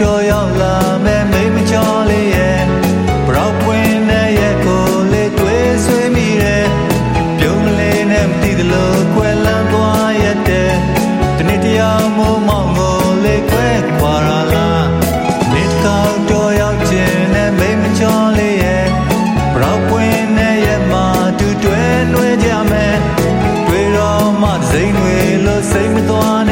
တော်ရောက်လာမယ်မိမချော်လေးရဲ့ဘရောက်ပွင့်တဲ့ရဲ့ကိုလေးတွေးဆွေးမိတယ်ပြုံးလေးနဲ့မတည်တလို့ခွဲလန်းသွားရတဲ့တနေ့တရာမိုးမောင်ကိုလေးခွဲခွာလာလားနေကောက်တော်ရောက်ခြင်းနဲ့မိမချော်လေးရဲ့ဘရောက်ပွင့်တဲ့ရဲ့မှာတူတွဲနှွေးကြမယ်တွေ့တော့မှစိမ့်ွေလို့စိတ်မသွားနဲ့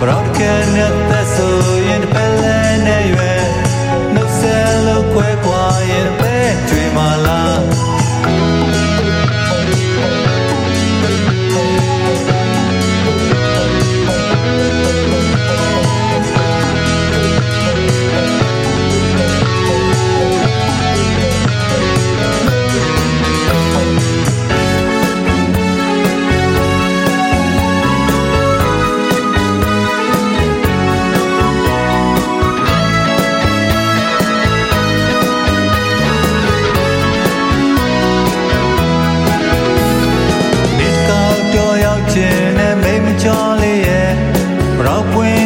Broken at the so in Pelle when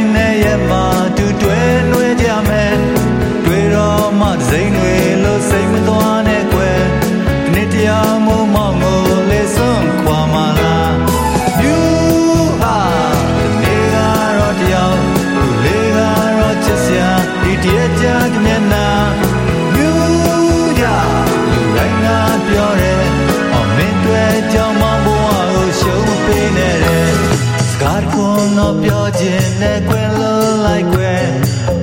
ပြောခြင်းနဲ့ကွယ်လွန်လိုက်ကွယ်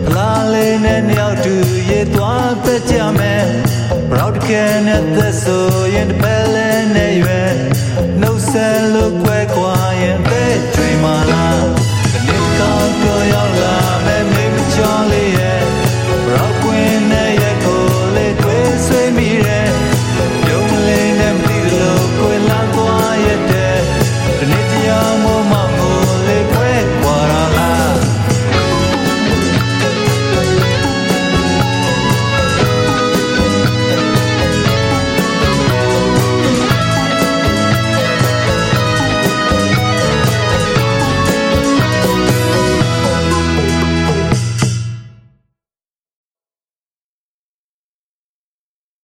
ဖလားလေးနဲ့မြောက်တူရေသွားသက်ကြမယ်ဘောက်တကယ်နဲ့သက်ဆိုရင်တပယ်လဲနဲ့ရွယ်နှုတ်ဆက်လို့ကွယ်ကွာရင်ပဲကြွေမာလာ